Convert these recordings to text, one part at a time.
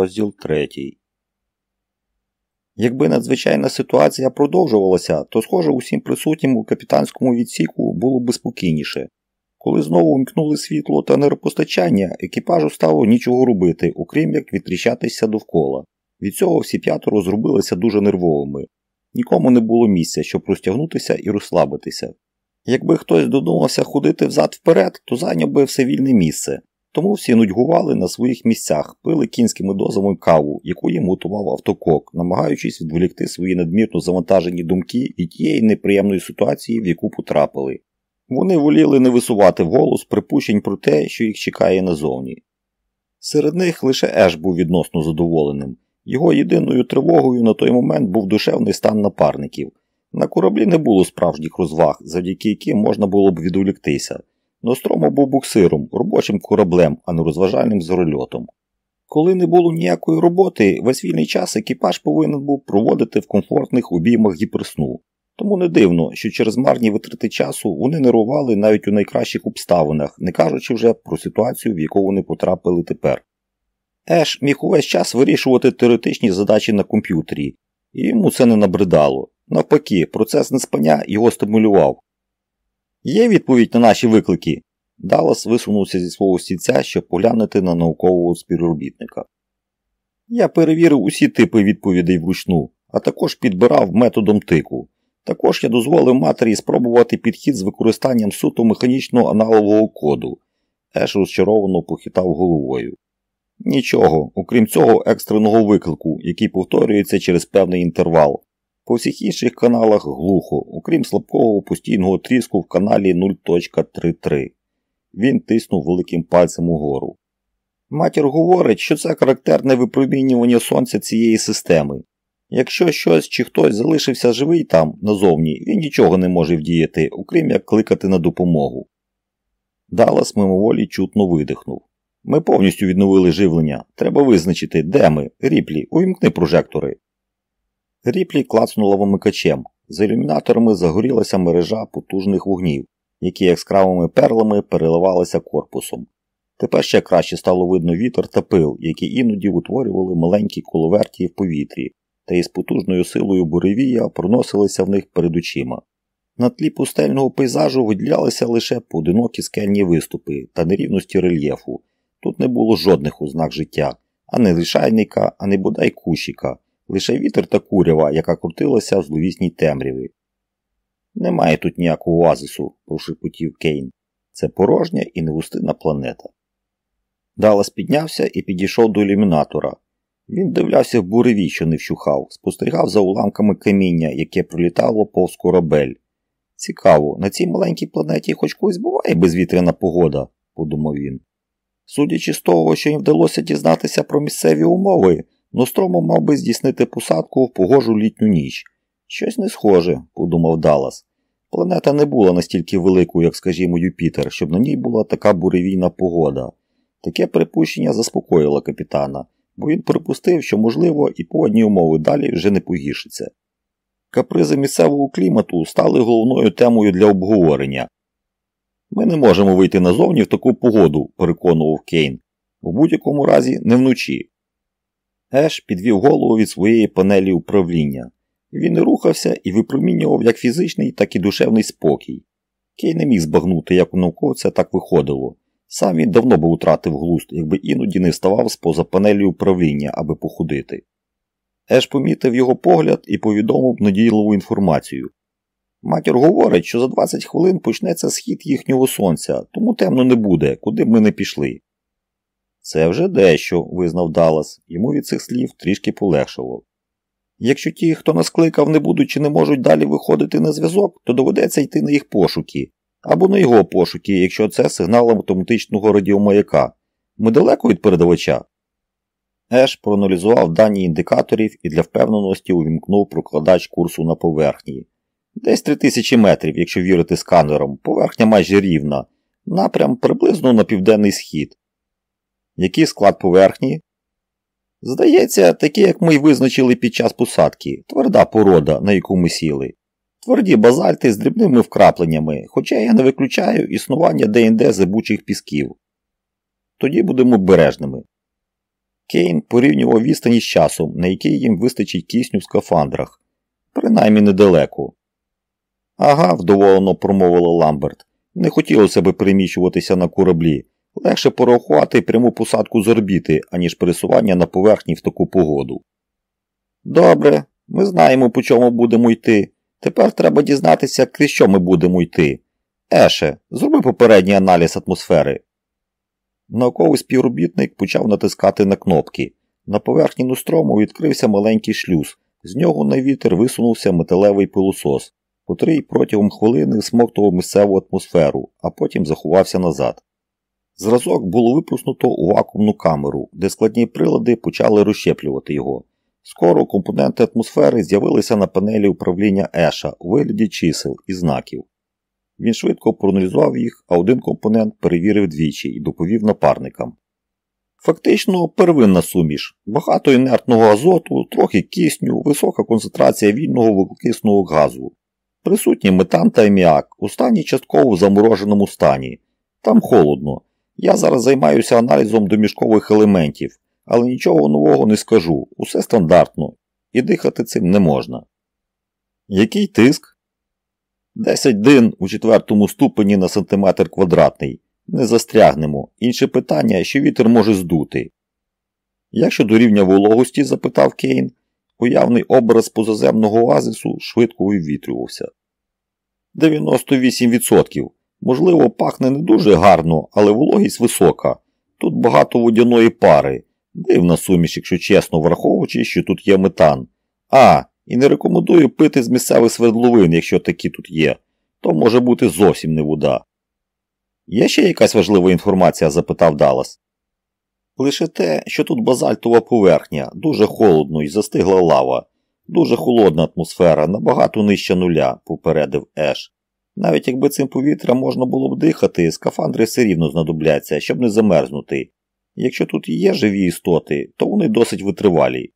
Розділ третій. Якби надзвичайна ситуація продовжувалася, то, схоже, усім присутнім у капітанському відсіку було б спокійніше. Коли знову вмкнули світло та нервопостачання, екіпажу стало нічого робити, окрім як відтріщатися довкола. Від цього всі п'ятеро зробилися дуже нервовими. Нікому не було місця, щоб розтягнутися і розслабитися. Якби хтось додумався ходити взад вперед, то зайняв би все вільне місце. Тому всі нудьгували на своїх місцях, пили кінськими дозами каву, яку їм готував автокок, намагаючись відволікти свої надмірно завантажені думки від тієї неприємної ситуації, в яку потрапили. Вони воліли не висувати вголос припущень про те, що їх чекає назовні. Серед них лише Еш був відносно задоволеним. Його єдиною тривогою на той момент був душевний стан напарників. На кораблі не було справжніх розваг, завдяки яким можна було б відволіктися. Ностромо був буксиром, робочим кораблем, а не розважальним зорольотом. Коли не було ніякої роботи, весь вільний час екіпаж повинен був проводити в комфортних обіймах гіперсну. Тому не дивно, що через марні витрати часу вони нервували навіть у найкращих обставинах, не кажучи вже про ситуацію, в яку вони потрапили тепер. Еш міг увесь час вирішувати теоретичні задачі на комп'ютері, і йому це не набридало. Навпаки, процес неспання його стимулював. Є відповідь на наші виклики? Даллас висунувся зі свого стільця, щоб поглянути на наукового співробітника. Я перевірив усі типи відповідей вручну, а також підбирав методом тику. Також я дозволив матері спробувати підхід з використанням суто механічного аналогового коду. Еш розчаровано похитав головою. Нічого, окрім цього екстреного виклику, який повторюється через певний інтервал. По всіх інших каналах глухо, окрім слабкого постійного тріску в каналі 0.33. Він тиснув великим пальцем угору. Матір говорить, що це характерне випромінювання сонця цієї системи. Якщо щось чи хтось залишився живий там назовні, він нічого не може вдіяти, окрім як кликати на допомогу. Даллас мимоволі чутно видихнув. Ми повністю відновили живлення. Треба визначити, де ми. Ріплі, увімкни прожектори. Ріплі клацнула вимикачем. За ілюмінаторами загорілася мережа потужних вогнів, які яскравими перлами переливалися корпусом. Тепер ще краще стало видно вітер та пил, які іноді утворювали маленькі коловерті в повітрі, та із потужною силою буревія проносилися в них перед очима. На тлі пустельного пейзажу виділялися лише поодинокі скельні виступи та нерівності рельєфу. Тут не було жодних ознак життя, а не лишайника, а не бодай кущика, лише вітер та курява, яка крутилася в зловісній темряві. Немає тут ніякого оазису, прошепотів Кейн. Це порожня і негустинна планета. Далас піднявся і підійшов до ілюмінатора. Він дивлявся в буревій, що не вщухав, спостерігав за уламками каміння, яке пролітало повз корабель. Цікаво, на цій маленькій планеті хоч колись буває безвітряна погода, подумав він. Судячи з того, що їм вдалося дізнатися про місцеві умови, Ностромо мав би здійснити посадку в погожу літню ніч. Щось не схоже, подумав Даллас. Планета не була настільки великою, як, скажімо, Юпітер, щоб на ній була така буревійна погода. Таке припущення заспокоїло капітана, бо він припустив, що, можливо, і погодні умови далі вже не погіршиться. Капризи місцевого клімату стали головною темою для обговорення. Ми не можемо вийти назовні в таку погоду, переконував Кейн, в будь-якому разі не вночі. Еш підвів голову від своєї панелі управління. Він рухався і випромінював як фізичний, так і душевний спокій. Кей не міг збагнути, як у науковця так виходило. Сам він давно би втратив глузд, якби іноді не вставав з поза панелі управління, аби походити. Еш помітив його погляд і повідомив надійливу інформацію. Матір говорить, що за 20 хвилин почнеться схід їхнього сонця, тому темно не буде, куди б ми не пішли. Це вже дещо, визнав Даллас. Йому від цих слів трішки полегшало. Якщо ті, хто нас кликав, не будуть чи не можуть далі виходити на зв'язок, то доведеться йти на їх пошуки. Або на його пошуки, якщо це сигнал автоматичного радіомаяка. Ми далеко від передавача. Еш проаналізував дані індикаторів і для впевненості увімкнув прокладач курсу на поверхні. Десь 3000 метрів, якщо вірити сканерам, поверхня майже рівна, напрям приблизно на південний схід. Який склад поверхні? Здається, такий, як ми й визначили під час посадки, тверда порода, на яку ми сіли. Тверді базальти з дрібними вкрапленнями, хоча я не виключаю існування де-інде зибучих пісків. Тоді будемо обережними. Кейн порівнював відстані з часом, на який їм вистачить кисню в скафандрах. Принаймні недалеко. Ага, вдоволено промовила Ламберт. Не хотілося би переміщуватися на кораблі. Легше порахувати пряму посадку з орбіти, аніж пересування на поверхні в таку погоду. Добре, ми знаємо, по чому будемо йти. Тепер треба дізнатися, крізь що ми будемо йти. Еше, зроби попередній аналіз атмосфери. Науковий співробітник почав натискати на кнопки. На поверхні Нострому відкрився маленький шлюз. З нього на вітер висунувся металевий пилосос, котрий протягом хвилини всмоктував місцеву атмосферу, а потім заховався назад. Зразок було випуснуто у вакуумну камеру, де складні прилади почали розщеплювати його. Скоро компоненти атмосфери з'явилися на панелі управління Еша у вигляді чисел і знаків. Він швидко проаналізував їх, а один компонент перевірив двічі і доповів напарникам. Фактично первинна суміш, багато інертного азоту, трохи кисню, висока концентрація вільного вуглекисного газу. Присутні метан та аміак у стані частково в замороженому стані. Там холодно. Я зараз займаюся аналізом домішкових елементів, але нічого нового не скажу, усе стандартно, і дихати цим не можна. Який тиск? 10 дин у четвертому ступені на сантиметр квадратний. Не застрягнемо. Інше питання, що вітер може здути. Як щодо рівня вологості? запитав Кейн, уявний образ позаземного оазису швидко вивітрювався. 98%. Можливо, пахне не дуже гарно, але вологість висока. Тут багато водяної пари. Дивна суміш, якщо чесно, враховуючи, що тут є метан. А, і не рекомендую пити з місцевих свердловин, якщо такі тут є. То може бути зовсім не вода. Є ще якась важлива інформація? запитав Даллас. Лише те, що тут базальтова поверхня, дуже холодно і застигла лава, дуже холодна атмосфера, набагато нижче нуля, попередив Еш. Навіть якби цим повітрям можна було б дихати, скафандри все рівно знадобляться, щоб не замерзнути. Якщо тут є живі істоти, то вони досить витривалі.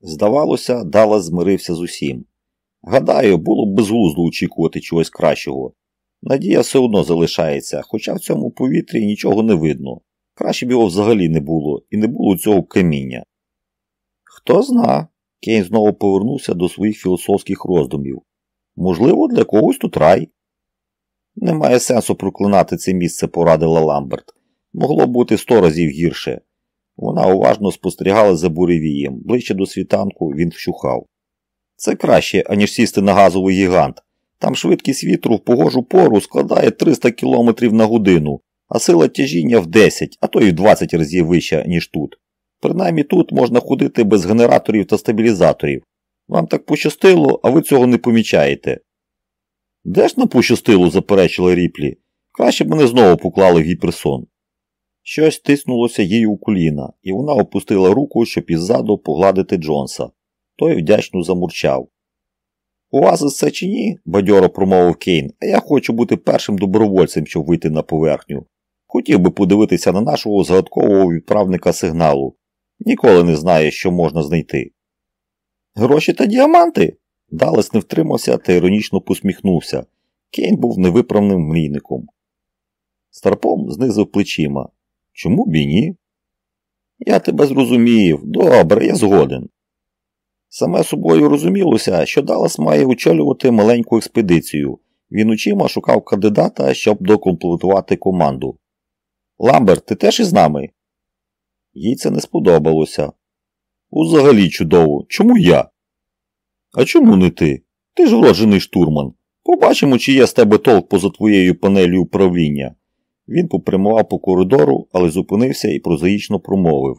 Здавалося, Даллас змирився з усім. Гадаю, було б безглуздо очікувати чогось кращого. Надія все одно залишається, хоча в цьому повітрі нічого не видно. Краще б його взагалі не було, і не було цього каміння. Хто зна, Кейн знову повернувся до своїх філософських роздумів. Можливо, для когось тут рай. Немає сенсу проклинати це місце, порадила Ламберт. Могло бути сто разів гірше. Вона уважно спостерігала за буревієм. Ближче до світанку він вщухав. Це краще, аніж сісти на газовий гігант. Там швидкість вітру в погожу пору складає 300 км на годину, а сила тяжіння в 10, а то й в 20 разів вища, ніж тут. Принаймні тут можна ходити без генераторів та стабілізаторів. Вам так пощастило, а ви цього не помічаєте. Де ж нам пощастило, заперечила ріплі. Краще б мене знову поклали в гіперсон. Щось тиснулося їй у коліна, і вона опустила руку, щоб іззаду погладити Джонса. Той вдячно замурчав. У вас це чи ні? бадьоро промовив Кейн, а я хочу бути першим добровольцем, щоб вийти на поверхню. Хотів би подивитися на нашого згадкового відправника сигналу. Ніколи не знає, що можна знайти. Гроші та діаманти? Далес не втримався та іронічно посміхнувся. Кейн був невиправним мрійником. Старпом знизив плечима. Чому б і ні? Я тебе зрозумів. Добре, я згоден. Саме собою розумілося, що Даллас має очолювати маленьку експедицію. Він очима шукав кандидата, щоб докомплектувати команду. Ламберт, ти теж із нами? Їй це не сподобалося. Узагалі чудово. Чому я? А чому не ти? Ти ж вроджений штурман. Побачимо, чи є з тебе толк поза твоєю панелью управління. Він попрямував по коридору, але зупинився і прозаїчно промовив.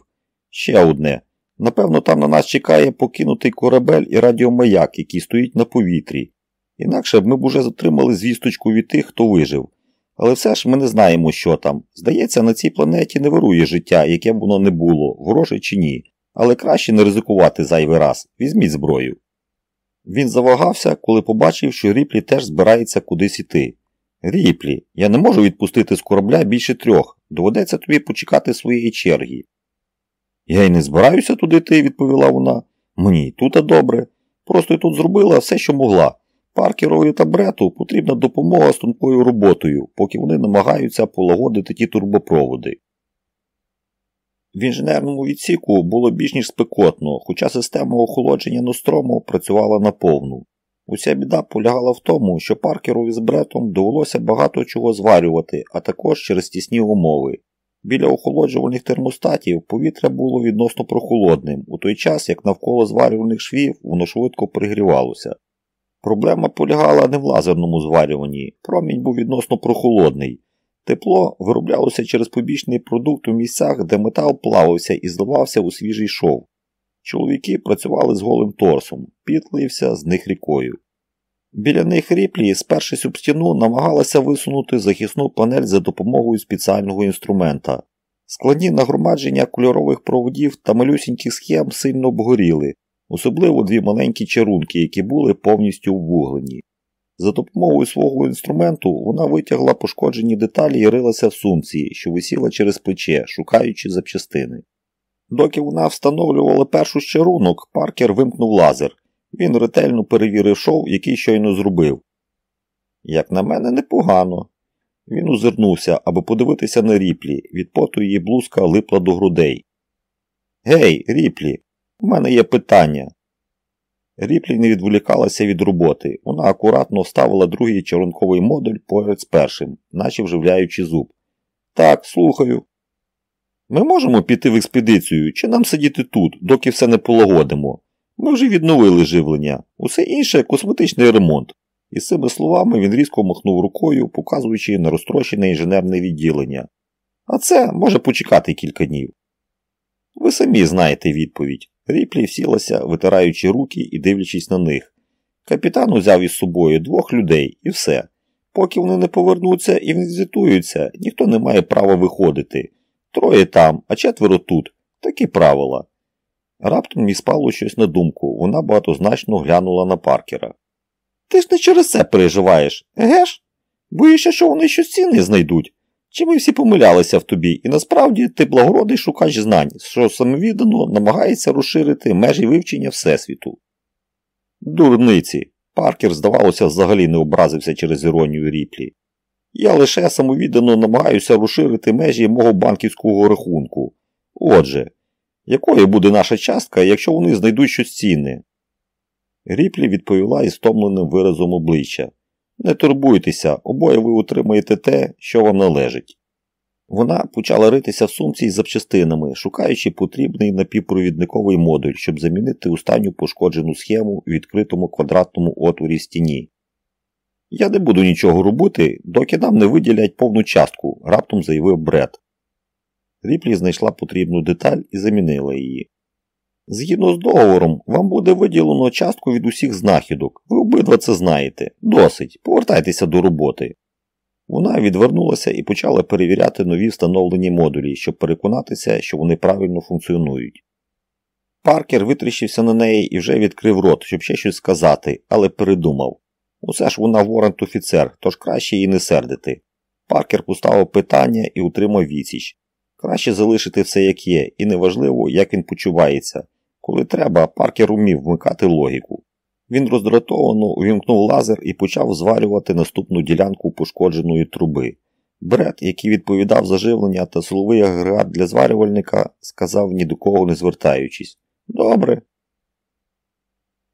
Ще одне. Напевно, там на нас чекає покинутий корабель і радіомаяк, який стоїть на повітрі. Інакше б ми б уже затримали звісточку від тих, хто вижив. Але все ж ми не знаємо, що там. Здається, на цій планеті не вирує життя, яке б воно не було, вороже чи ні. Але краще не ризикувати зайвий раз. Візьміть зброю. Він завагався, коли побачив, що Ріплі теж збирається кудись іти. Ріплі, я не можу відпустити з корабля більше трьох. Доведеться тобі почекати своєї черги. Я й не збираюся туди йти, відповіла вона. Мені тут добре. Просто й тут зробила все, що могла. Паркерові та брету потрібна допомога з тонкою роботою, поки вони намагаються полагодити ті турбопроводи. В інженерному відсіку було більш ніж спекотно, хоча система охолодження Нострому працювала наповну. Уся біда полягала в тому, що паркеру з бретом довелося багато чого зварювати, а також через тісні умови. Біля охолоджувальних термостатів повітря було відносно прохолодним, у той час як навколо зварювальних швів воно швидко пригрівалося. Проблема полягала не в лазерному зварюванні, промінь був відносно прохолодний. Тепло вироблялося через побічний продукт у місцях, де метал плавився і зливався у свіжий шов. Чоловіки працювали з голим торсом, підлився з них рікою. Біля них ріплі, спершись об стіну, намагалася висунути захисну панель за допомогою спеціального інструмента. Складні нагромадження кольорових проводів та малюсіньких схем сильно обгоріли, особливо дві маленькі чарунки, які були повністю ввуглені. За допомогою свого інструменту вона витягла пошкоджені деталі і рилася в сумці, що висіла через плече, шукаючи запчастини. Доки вона встановлювала першу з чарунок, паркер вимкнув лазер. Він ретельно перевірив шов, який щойно зробив. Як на мене, непогано. Він озирнувся, аби подивитися на ріплі, від поту її блузка липла до грудей. Гей, ріплі, у мене є питання. Ріплі не відволікалася від роботи. Вона акуратно вставила другий чарунковий модуль поряд з першим, наче вживляючи зуб. Так, слухаю. Ми можемо піти в експедицію, чи нам сидіти тут, доки все не полагодимо. Ми вже відновили живлення, усе інше косметичний ремонт. І з цими словами він різко махнув рукою, показуючи на розтрощене інженерне відділення. А це може почекати кілька днів. Ви самі знаєте відповідь. Ріплі сілася, витираючи руки і дивлячись на них. Капітан узяв із собою двох людей і все. Поки вони не повернуться і візитуються, ніхто не має права виходити. Троє там, а четверо тут. Такі правила. Раптом їй спало щось на думку, вона багатозначно глянула на паркера. Ти ж не через це переживаєш, еге ж? Боюся, що вони щось цінне знайдуть. Чи ми всі помилялися в тобі, і насправді ти благородний шукач знань, що самовіддано намагається розширити межі вивчення Всесвіту. Дурниці. Паркер, здавалося, взагалі не образився через іронію ріплі. Я лише самовіддано намагаюся розширити межі мого банківського рахунку. Отже, якою буде наша частка, якщо вони знайдуть щось цінне? Ріплі відповіла із стомленим виразом обличчя. Не турбуйтеся, обоє ви отримаєте те, що вам належить. Вона почала ритися в сумці із запчастинами, шукаючи потрібний напівпровідниковий модуль, щоб замінити останню пошкоджену схему у відкритому квадратному отворі стіні. Я не буду нічого робити, доки нам не виділять повну частку, раптом заявив Бред. Ріплі знайшла потрібну деталь і замінила її. Згідно з договором, вам буде виділено частку від усіх знахідок. Ви обидва це знаєте. Досить. Повертайтеся до роботи. Вона відвернулася і почала перевіряти нові встановлені модулі, щоб переконатися, що вони правильно функціонують. Паркер витріщився на неї і вже відкрив рот, щоб ще щось сказати, але передумав. Усе ж вона ворент офіцер, тож краще її не сердити. Паркер поставив питання і утримав відсіч. Краще залишити все як є, і неважливо, як він почувається. Коли треба, паркер умів вмикати логіку. Він роздратовано увімкнув лазер і почав зварювати наступну ділянку пошкодженої труби. Бред, який відповідав за живлення та силовий агрегат для зварювальника, сказав ні до кого не звертаючись Добре.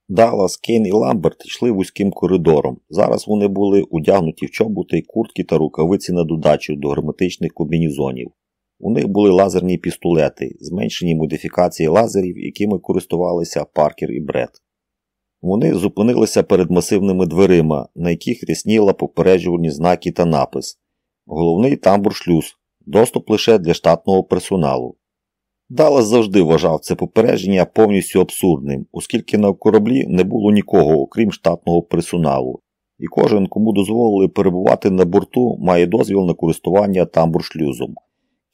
Даллас, Кейн і Ламберт йшли вузьким коридором. Зараз вони були удягнуті в чоботи, куртки та рукавиці на додачу до герметичних комбінізонів. У них були лазерні пістолети, зменшені модифікації лазерів, якими користувалися Паркер і Бред. Вони зупинилися перед масивними дверима, на яких рясніла попереджувальні знаки та напис Головний тамбур шлюз. Доступ лише для штатного персоналу. Даллас завжди вважав це попередження повністю абсурдним, оскільки на кораблі не було нікого, окрім штатного персоналу, і кожен, кому дозволили перебувати на борту, має дозвіл на користування тамбур-шлюзом.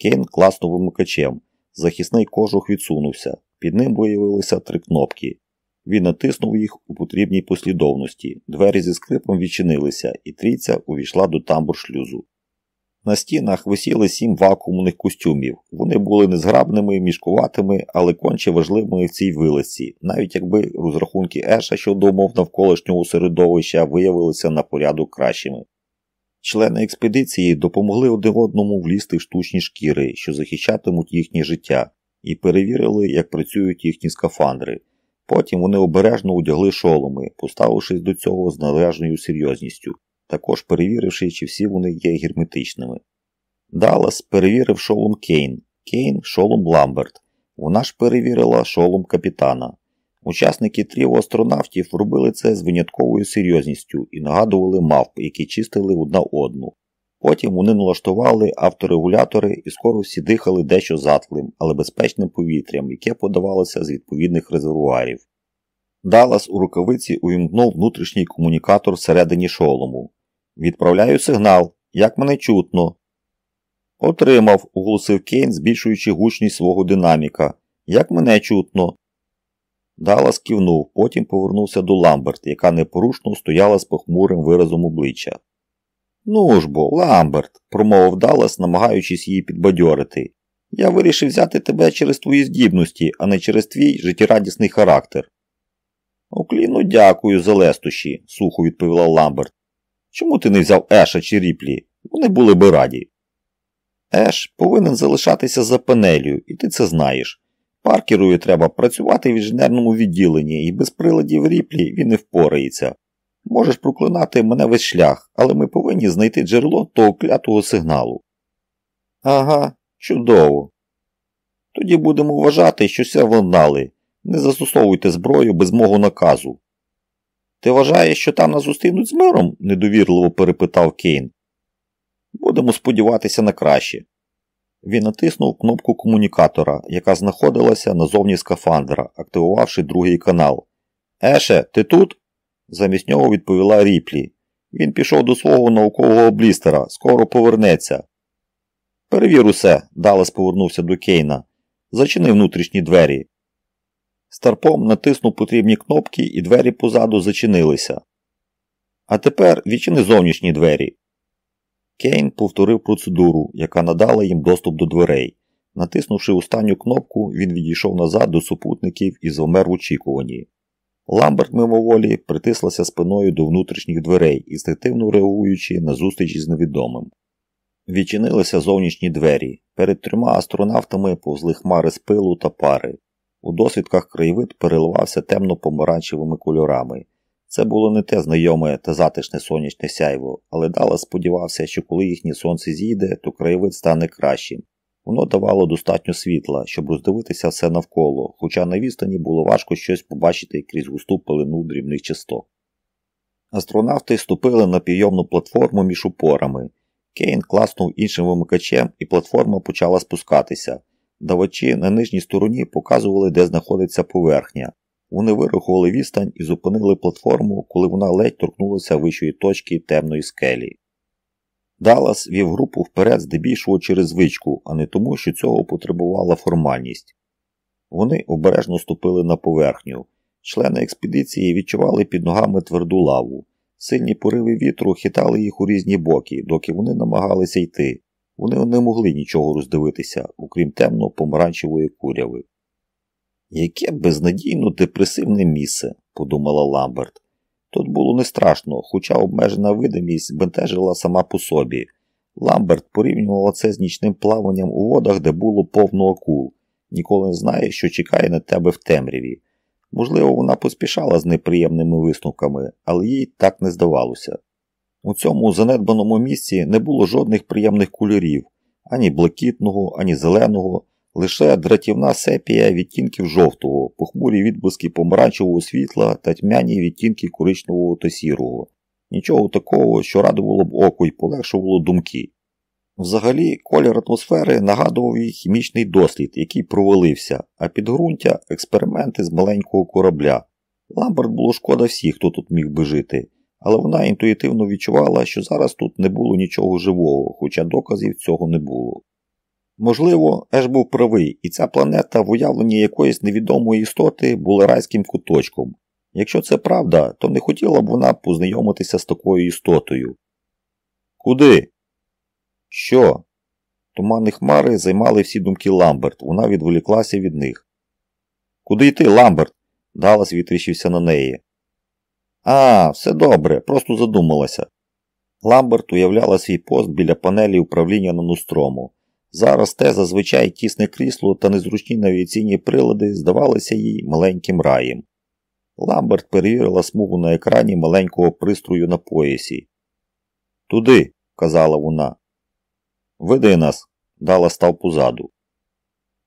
Кейн класнув вимикачем. Захисний кожух відсунувся. Під ним виявилися три кнопки. Він натиснув їх у потрібній послідовності. Двері зі скрипом відчинилися, і трійця увійшла до тамбур шлюзу. На стінах висіли сім вакуумних костюмів. Вони були незграбними, мішкуватими, але конче важливими в цій вилиці, навіть якби розрахунки Еша щодо умов навколишнього середовища виявилися на порядок кращими. Члени експедиції допомогли один одному влізти в штучні шкіри, що захищатимуть їхнє життя, і перевірили, як працюють їхні скафандри. Потім вони обережно одягли шоломи, поставившись до цього з належною серйозністю, також перевіривши, чи всі вони є герметичними. Даллас перевірив шолом Кейн, Кейн шолом Ламберт. Вона ж перевірила шолом капітана. Учасники тріо астронавтів робили це з винятковою серйозністю і нагадували мавп, які чистили одна одну. Потім вони налаштували авторегулятори і скоро всі дихали дещо затклим, але безпечним повітрям, яке подавалося з відповідних резервуарів. Даллас у рукавиці увімкнув внутрішній комунікатор всередині шолому. Відправляю сигнал. Як мене чутно? Отримав, оголосив Кейн, збільшуючи гучність свого динаміка. Як мене чутно? Даллас кивнув, потім повернувся до Ламберт, яка непорушно стояла з похмурим виразом обличчя. Ну ж бо, Ламберт, промовив Даллас, намагаючись її підбадьорити. Я вирішив взяти тебе через твої здібності, а не через твій життєрадісний характер. Окліну дякую за лестощі, сухо відповіла Ламберт. Чому ти не взяв Еша чи Ріплі? Вони були би раді. Еш повинен залишатися за панелью, і ти це знаєш. Паркерою треба працювати в інженерному відділенні, і без приладів ріплі він не впорається. Можеш проклинати мене весь шлях, але ми повинні знайти джерело того клятого сигналу. Ага, чудово. Тоді будемо вважати, що все владнали. Не застосовуйте зброю без мого наказу. Ти вважаєш, що там нас зустрінуть з миром? недовірливо перепитав Кейн. Будемо сподіватися на краще. Він натиснув кнопку комунікатора, яка знаходилася назовні скафандра, активувавши другий канал. Еше, ти тут? Замість нього відповіла Ріплі. Він пішов до свого наукового блістера, скоро повернеться. Перевір усе, Далес повернувся до Кейна. Зачини внутрішні двері. Старпом натиснув потрібні кнопки, і двері позаду зачинилися. А тепер відчини зовнішні двері. Кейн повторив процедуру, яка надала їм доступ до дверей. Натиснувши останню кнопку, він відійшов назад до супутників і завмер в очікуванні. Ламберт мимоволі притислася спиною до внутрішніх дверей, інстинктивно реагуючи на зустрічі з невідомим. Відчинилися зовнішні двері. Перед трьома астронавтами повзли хмари з пилу та пари. У досвідках краєвид переливався темно-помаранчевими кольорами. Це було не те знайоме та затишне сонячне сяйво, але Дала сподівався, що коли їхнє сонце зійде, то краєвид стане кращим. Воно давало достатньо світла, щоб роздивитися все навколо, хоча на відстані було важко щось побачити крізь густу пилину дрібних часток. Астронавти ступили на підйомну платформу між упорами. Кейн класнув іншим вимикачем, і платформа почала спускатися. Давачі на нижній стороні показували, де знаходиться поверхня. Вони вирахували відстань і зупинили платформу, коли вона ледь торкнулася вищої точки темної скелі. Даллас вів групу вперед здебільшого через звичку, а не тому, що цього потребувала формальність. Вони обережно ступили на поверхню. Члени експедиції відчували під ногами тверду лаву. Сильні пориви вітру хитали їх у різні боки, доки вони намагалися йти. Вони не могли нічого роздивитися, окрім темно помаранчевої куряви. Яке безнадійно депресивне місце, подумала Ламберт. Тут було не страшно, хоча обмежена видимість бентежила сама по собі. Ламберт порівнювала це з нічним плаванням у водах, де було повно акул. Ніколи не знаєш, що чекає на тебе в темряві. Можливо, вона поспішала з неприємними висновками, але їй так не здавалося. У цьому занедбаному місці не було жодних приємних кольорів ані блакитного, ані зеленого, лише дратівна сепія відтінків жовтого, похмурі відблиски помаранчевого світла та тьмяні відтінки коричневого та сірого. Нічого такого, що радувало б око й полегшувало думки. Взагалі, колір атмосфери нагадував їй хімічний дослід, який провалився, а підґрунтя експерименти з маленького корабля. Ламберт було шкода всіх, хто тут міг би жити, але вона інтуїтивно відчувала, що зараз тут не було нічого живого, хоча доказів цього не було. Можливо, Еш був правий, і ця планета в уявленні якоїсь невідомої істоти була райським куточком. Якщо це правда, то не хотіла б вона познайомитися з такою істотою. Куди? Що? Туманні хмари займали всі думки Ламберт, вона відволіклася від них. Куди йти, Ламберт? Далас відрішився на неї. А, все добре, просто задумалася. Ламберт уявляла свій пост біля панелі управління на Нострому. Зараз те зазвичай тісне крісло та незручні навігаційні прилади здавалися їй маленьким раєм. Ламберт перевірила смугу на екрані маленького пристрою на поясі. Туди, казала вона. Веди нас, дала став позаду.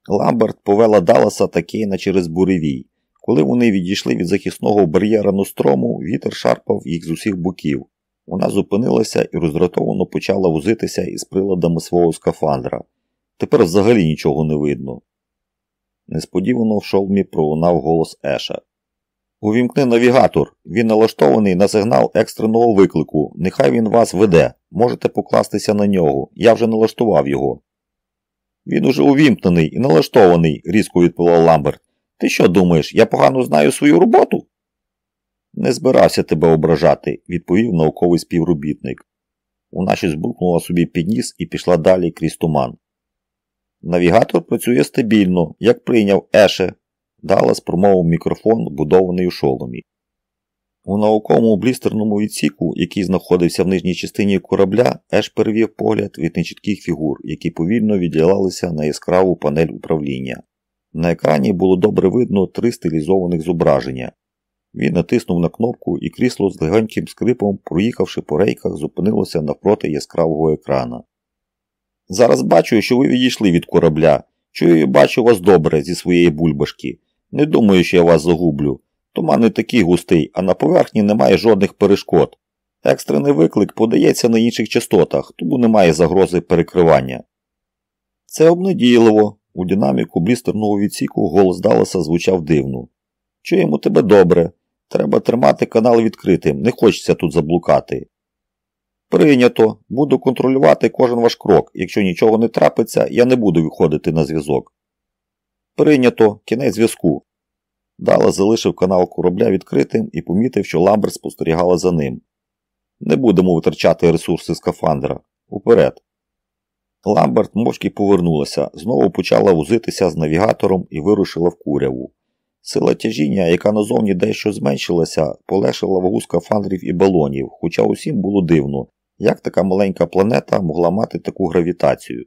Ламберт повела Далласа та Кейна через буревій. Коли вони відійшли від захисного бар'єра Нострому, вітер шарпав їх з усіх боків. Вона зупинилася і роздратовано почала возитися із приладами свого скафандра. Тепер взагалі нічого не видно. Несподівано в шолмі пролунав голос Еша. Увімкни навігатор. Він налаштований на сигнал екстреного виклику. Нехай він вас веде. Можете покластися на нього. Я вже налаштував його. Він уже увімкнений і налаштований, різко відповів Ламберт. Ти що думаєш, я погано знаю свою роботу? Не збирався тебе ображати, відповів науковий співробітник. Вона щось буркнула собі під ніс і пішла далі крізь туман. Навігатор працює стабільно, як прийняв Еше, Даллас промовив мікрофон, будований у шоломі. У науковому блістерному відсіку, який знаходився в нижній частині корабля, Еш перевів погляд від нечітких фігур, які повільно відділалися на яскраву панель управління. На екрані було добре видно три стилізованих зображення. Він натиснув на кнопку і крісло з легеньким скрипом, проїхавши по рейках, зупинилося навпроти яскравого екрана. Зараз бачу, що ви відійшли від корабля. Чую і бачу вас добре зі своєї бульбашки. Не думаю, що я вас загублю. Туман не такий густий, а на поверхні немає жодних перешкод. Екстрений виклик подається на інших частотах, тому немає загрози перекривання. Це обнадійливо. У динаміку блістерного відсіку голос Далеса звучав дивно. Чуємо тебе добре. Треба тримати канал відкритим, не хочеться тут заблукати. Прийнято. Буду контролювати кожен ваш крок. Якщо нічого не трапиться, я не буду виходити на зв'язок. Прийнято. Кінець зв'язку. Дала залишив канал корабля відкритим і помітив, що Ламберт спостерігала за ним. Не будемо витрачати ресурси скафандра. Уперед. Ламберт мовчки повернулася, знову почала возитися з навігатором і вирушила в куряву. Сила тяжіння, яка назовні дещо зменшилася, полегшила вагу скафандрів і балонів, хоча усім було дивно, як така маленька планета могла мати таку гравітацію.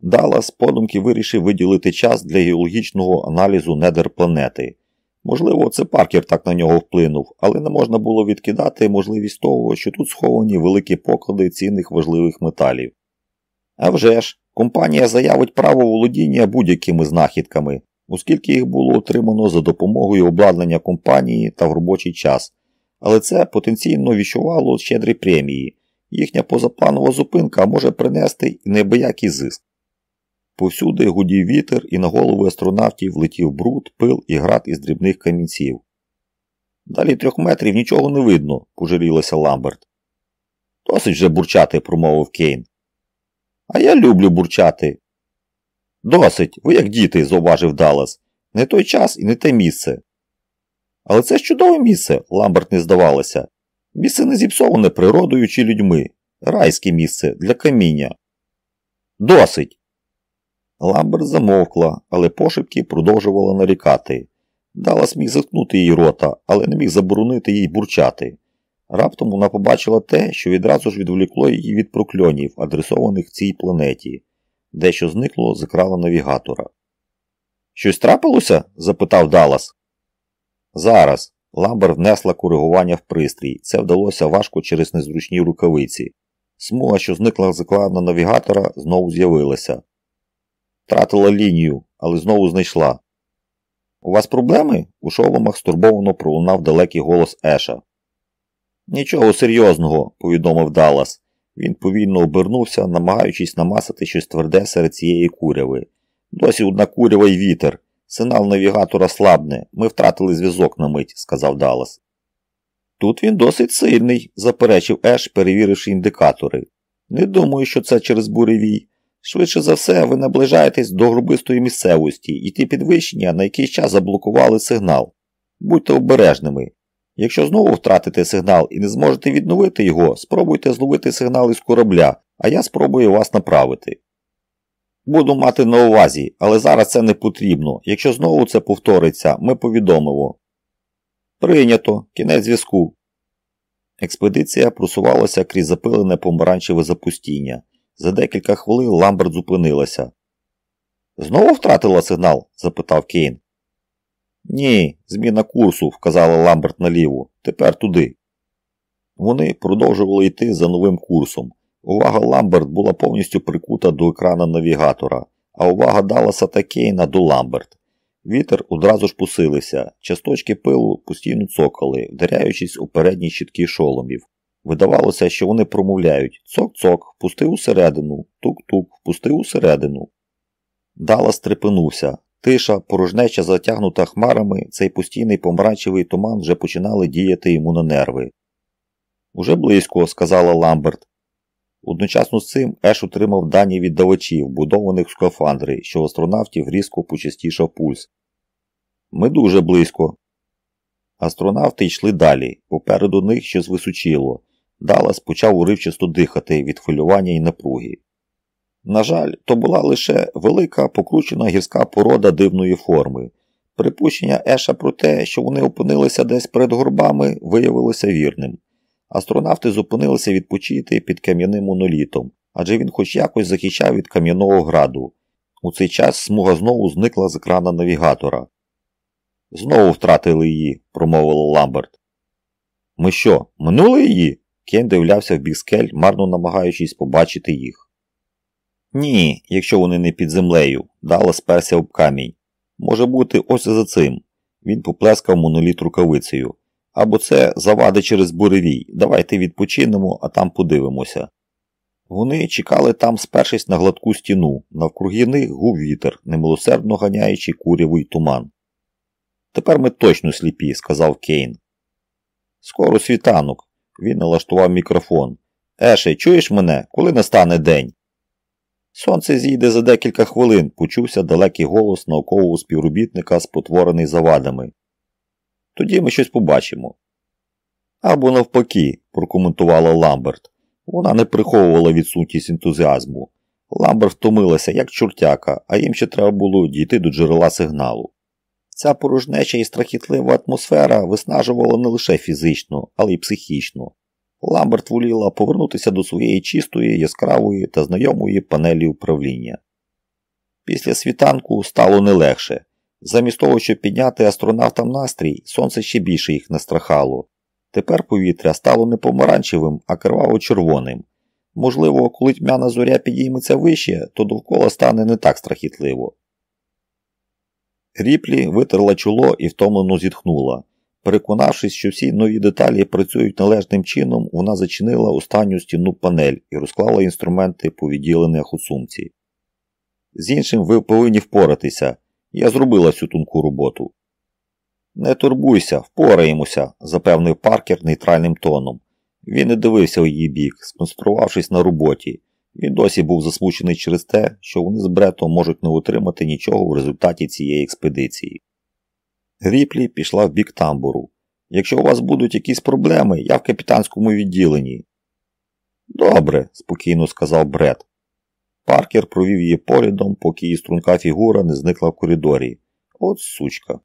Даллас подумки вирішив виділити час для геологічного аналізу недер планети. Можливо, це паркер так на нього вплинув, але не можна було відкидати можливість того, що тут сховані великі поклади цінних важливих металів. А вже ж, компанія заявить право володіння будь-якими знахідками, оскільки їх було отримано за допомогою обладнання компанії та в робочий час, але це потенційно віщувало щедрі премії. Їхня позапланова зупинка може принести небиякий зиск. Повсюди гудів вітер і на голови астронавтів летів бруд, пил і град із дрібних камінців. Далі трьох метрів нічого не видно, пожалілася Ламберт. Досить вже бурчати, промовив Кейн. А я люблю бурчати. Досить, ви як діти, зауважив Даллас. Не той час і не те місце. Але це ж чудове місце, Ламберт не здавалося. Місце не зіпсоване природою чи людьми. Райське місце для каміння. Досить. Ламберт замовкла, але пошепки продовжувала нарікати. Даллас міг заткнути їй рота, але не міг заборонити їй бурчати. Раптом вона побачила те, що відразу ж відволікло її від прокльонів, адресованих цій планеті, дещо зникло з екрана навігатора. Щось трапилося? запитав Даллас. Зараз. Ламбер внесла коригування в пристрій. Це вдалося важко через незручні рукавиці. Смуга, що зникла з екрана навігатора, знову з'явилася. Втратила лінію, але знову знайшла. У вас проблеми? У шоломах стурбовано пролунав далекий голос Еша. Нічого серйозного, повідомив Даллас. Він повільно обернувся, намагаючись намасити щось тверде серед цієї куряви. Досі одна курява й вітер. Сигнал навігатора слабне. Ми втратили зв'язок на мить, сказав Даллас. Тут він досить сильний, заперечив Еш, перевіривши індикатори. Не думаю, що це через буревій. Швидше за все, ви наближаєтесь до грубистої місцевості, і ті підвищення на якийсь час заблокували сигнал. Будьте обережними. Якщо знову втратите сигнал і не зможете відновити його, спробуйте зловити сигнал із корабля, а я спробую вас направити. Буду мати на увазі, але зараз це не потрібно. Якщо знову це повториться, ми повідомимо. Прийнято, кінець зв'язку. Експедиція просувалася крізь запилене помаранчеве запустіння. За декілька хвилин Ламберт зупинилася. Знову втратила сигнал? запитав Кейн. Ні, зміна курсу, вказала Ламберт наліво. Тепер туди. Вони продовжували йти за новим курсом. Увага Ламберт була повністю прикута до екрана навігатора, а увага Далласа та Кейна до Ламберт. Вітер одразу ж посилився, часточки пилу постійно цокали, вдаряючись у передні щитки шоломів. Видавалося, що вони промовляють цок-цок, впустив усередину, тук-тук, впустив усередину. Даллас стрепенувся. Тиша, порожнеча затягнута хмарами, цей постійний помаранчевий туман вже починали діяти йому на нерви. Уже близько, сказала Ламберт. Одночасно з цим Еш отримав дані віддавачів, будованих в скафандри, що у астронавтів різко почастішав пульс. Ми дуже близько. Астронавти йшли далі. Попереду них щось височило. Далас почав уривчасто дихати від хвилювання і напруги. На жаль, то була лише велика покручена гірська порода дивної форми. Припущення Еша про те, що вони опинилися десь перед горбами, виявилося вірним. Астронавти зупинилися відпочити під кам'яним монолітом, адже він хоч якось захищав від кам'яного граду. У цей час смуга знову зникла з екрана навігатора. Знову втратили її, промовила Ламберт. Ми що, минули її? Кен дивлявся в бік скель, марно намагаючись побачити їх. Ні, якщо вони не під землею, дала сперся об камінь. Може бути, ось за цим. Він поплескав моноліт рукавицею. Або це завади через буревій. Давайте відпочинемо, а там подивимося. Вони чекали там, спершись на гладку стіну, навкруги них гув вітер, немилосердно ганяючи курявий туман. Тепер ми точно сліпі, сказав Кейн. Скоро світанок. Він налаштував мікрофон. Еше, чуєш мене, коли настане день? Сонце зійде за декілька хвилин, почувся далекий голос наукового співробітника, спотворений завадами. Тоді ми щось побачимо. Або навпаки, прокоментувала Ламберт. Вона не приховувала відсутність ентузіазму. Ламберт втомилася, як чортяка, а їм ще треба було дійти до джерела сигналу. Ця порожнеча і страхітлива атмосфера виснажувала не лише фізично, але й психічно. Ламберт воліла повернутися до своєї чистої, яскравої та знайомої панелі управління. Після світанку стало не легше. Замість того, щоб підняти астронавтам настрій, сонце ще більше їх настрахало. Тепер повітря стало не помаранчевим, а криваво-червоним. Можливо, коли тьмяна зоря підійметься вище, то довкола стане не так страхітливо. Ріплі витерла чоло і втомлено зітхнула. Переконавшись, що всі нові деталі працюють належним чином, вона зачинила останню стінну панель і розклала інструменти по відділеннях у сумці. З іншим ви повинні впоратися. Я зробила цю тонку роботу. Не турбуйся, впораємося, запевнив паркер нейтральним тоном. Він не дивився у її бік, сконцентрувавшись на роботі. Він досі був засмучений через те, що вони з Бретом можуть не отримати нічого в результаті цієї експедиції. Гріплі пішла в бік тамбуру. Якщо у вас будуть якісь проблеми, я в капітанському відділенні. Добре, спокійно сказав Бред. Паркер провів її поглядом, поки її струнка фігура не зникла в коридорі. От сучка.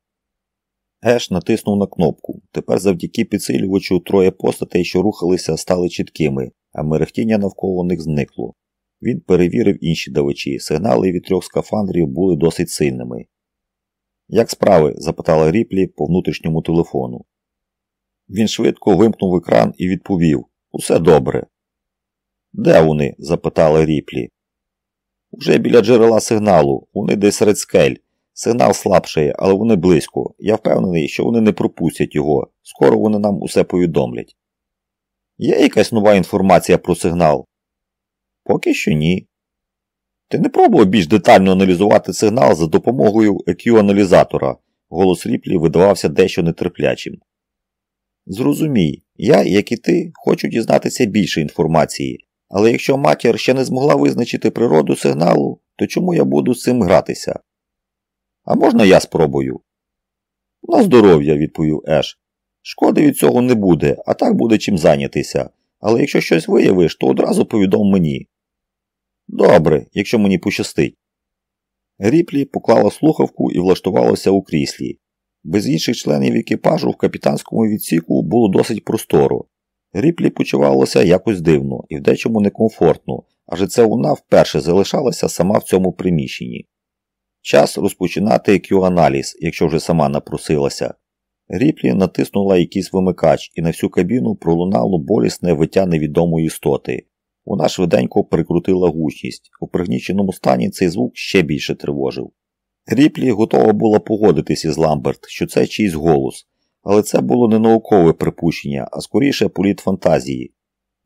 Геш натиснув на кнопку. Тепер завдяки підсилювачу троє постатей, що рухалися, стали чіткими, а мерехтіння навколо них зникло. Він перевірив інші давачі. Сигнали від трьох скафандрів були досить сильними. Як справи? запитала Ріплі по внутрішньому телефону. Він швидко вимкнув екран і відповів Усе добре. Де вони? запитала Ріплі. Уже біля джерела сигналу, вони десь серед скель. Сигнал слабшає, але вони близько. Я впевнений, що вони не пропустять його. Скоро вони нам усе повідомлять. Є якась нова інформація про сигнал? Поки що ні. Ти не пробував більш детально аналізувати сигнал за допомогою EQ-аналізатора. Голос Ріплі видавався дещо нетерплячим. Зрозумій, я, як і ти, хочу дізнатися більше інформації, але якщо матір ще не змогла визначити природу сигналу, то чому я буду з цим гратися? А можна я спробую? На здоров'я, відповів Еш. Шкоди від цього не буде, а так буде чим зайнятися. Але якщо щось виявиш, то одразу повідом мені. Добре, якщо мені пощастить. Ріплі поклала слухавку і влаштувалася у кріслі. Без інших членів екіпажу в капітанському відсіку було досить просторо. Ріплі почувалося якось дивно і в дечому некомфортно, адже це вона вперше залишалася сама в цьому приміщенні. Час розпочинати Q-аналіз, якщо вже сама напросилася. Ріплі натиснула якийсь вимикач, і на всю кабіну пролунало болісне виття невідомої істоти. Вона швиденько прикрутила гучність. У пригніченому стані цей звук ще більше тривожив. Ріплі готова була погодитись із Ламберт, що це чийсь голос, але це було не наукове припущення, а скоріше політ фантазії.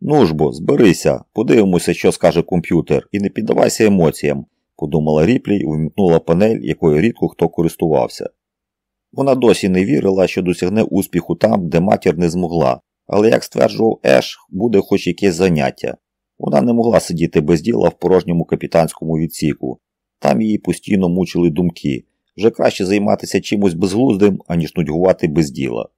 Ну ж бо, зберися, подивимося, що скаже комп'ютер, і не піддавайся емоціям, подумала Ріплі і вмікнула панель, якою рідко хто користувався. Вона досі не вірила, що досягне успіху там, де матір не змогла, але, як стверджував Еш, буде хоч якесь заняття. Вона не могла сидіти без діла в порожньому капітанському відсіку. Там її постійно мучили думки вже краще займатися чимось безглуздим, аніж нудьгувати без діла.